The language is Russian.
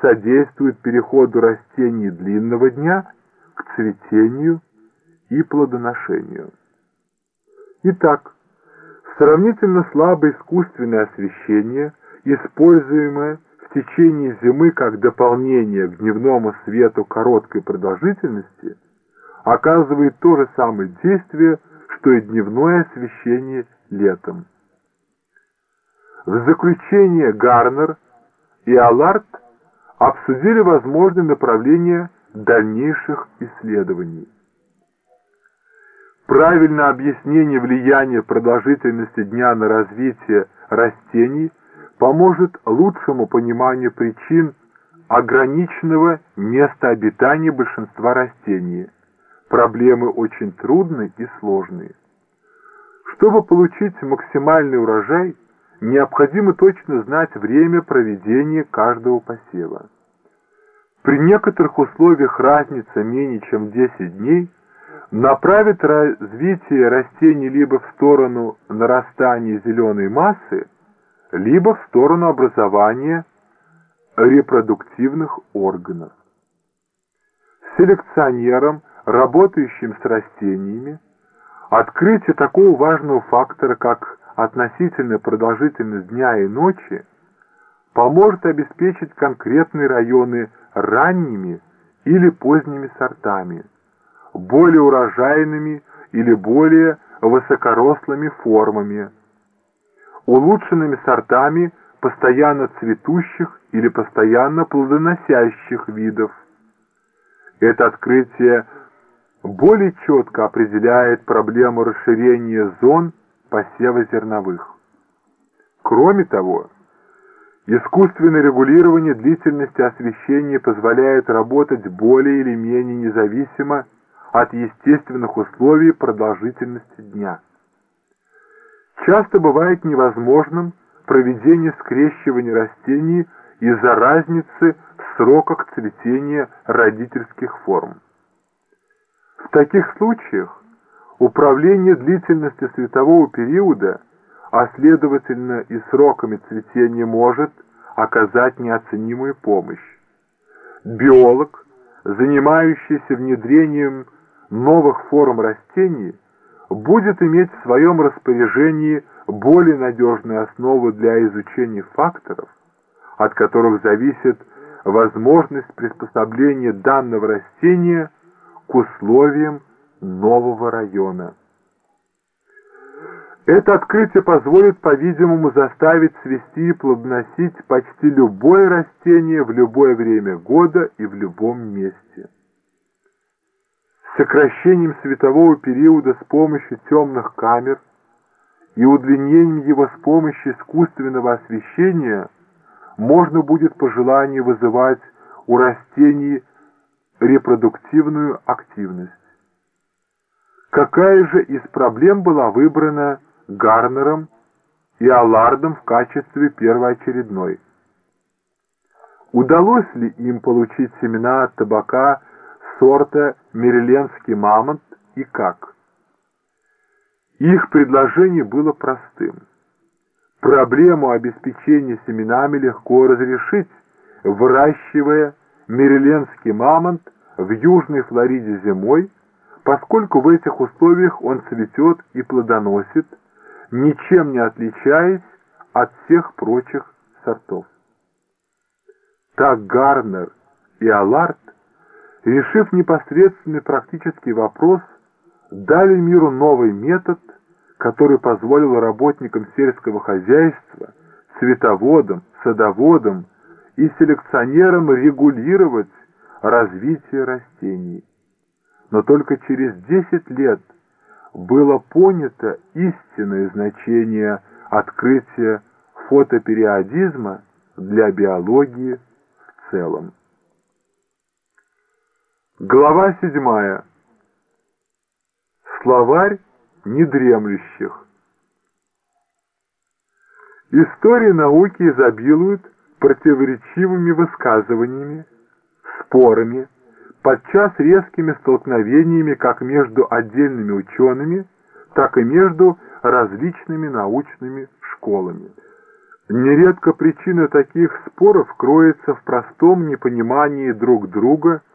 содействует переходу растений длинного дня к цветению и плодоношению. Итак, сравнительно слабое искусственное освещение, используемое в течение зимы как дополнение к дневному свету короткой продолжительности, оказывает то же самое действие, что и дневное освещение летом. В заключение Гарнер и Аллард обсудили возможные направления дальнейших исследований. Правильное объяснение влияния продолжительности дня на развитие растений поможет лучшему пониманию причин ограниченного места обитания большинства растений. Проблемы очень трудные и сложные. Чтобы получить максимальный урожай, необходимо точно знать время проведения каждого посева. При некоторых условиях разница менее чем 10 дней – направит развитие растений либо в сторону нарастания зеленой массы, либо в сторону образования репродуктивных органов. Селекционерам, работающим с растениями, открытие такого важного фактора, как относительная продолжительность дня и ночи, поможет обеспечить конкретные районы ранними или поздними сортами – более урожайными или более высокорослыми формами, улучшенными сортами постоянно цветущих или постоянно плодоносящих видов. Это открытие более четко определяет проблему расширения зон посева зерновых. Кроме того, искусственное регулирование длительности освещения позволяет работать более или менее независимо от естественных условий продолжительности дня. Часто бывает невозможным проведение скрещивания растений из-за разницы в сроках цветения родительских форм. В таких случаях управление длительностью светового периода, а следовательно и сроками цветения может оказать неоценимую помощь. Биолог, занимающийся внедрением новых форм растений будет иметь в своем распоряжении более надежную основу для изучения факторов, от которых зависит возможность приспособления данного растения к условиям нового района. Это открытие позволит, по-видимому, заставить свести и плодоносить почти любое растение в любое время года и в любом месте сокращением светового периода с помощью темных камер и удлинением его с помощью искусственного освещения можно будет по желанию вызывать у растений репродуктивную активность. Какая же из проблем была выбрана Гарнером и Аллардом в качестве первоочередной? Удалось ли им получить семена табака сорта Мериленский мамонт и как. Их предложение было простым. Проблему обеспечения семенами легко разрешить, выращивая Мериленский мамонт в Южной Флориде зимой, поскольку в этих условиях он цветет и плодоносит, ничем не отличаясь от всех прочих сортов. Так Гарнер и Аллард решив непосредственный практический вопрос, дали миру новый метод, который позволил работникам сельского хозяйства, цветоводам, садоводам и селекционерам регулировать развитие растений. Но только через 10 лет было понято истинное значение открытия фотопериодизма для биологии в целом. Глава седьмая. Словарь недремлющих. История науки изобилует противоречивыми высказываниями, спорами, подчас резкими столкновениями как между отдельными учеными, так и между различными научными школами. Нередко причина таких споров кроется в простом непонимании друг друга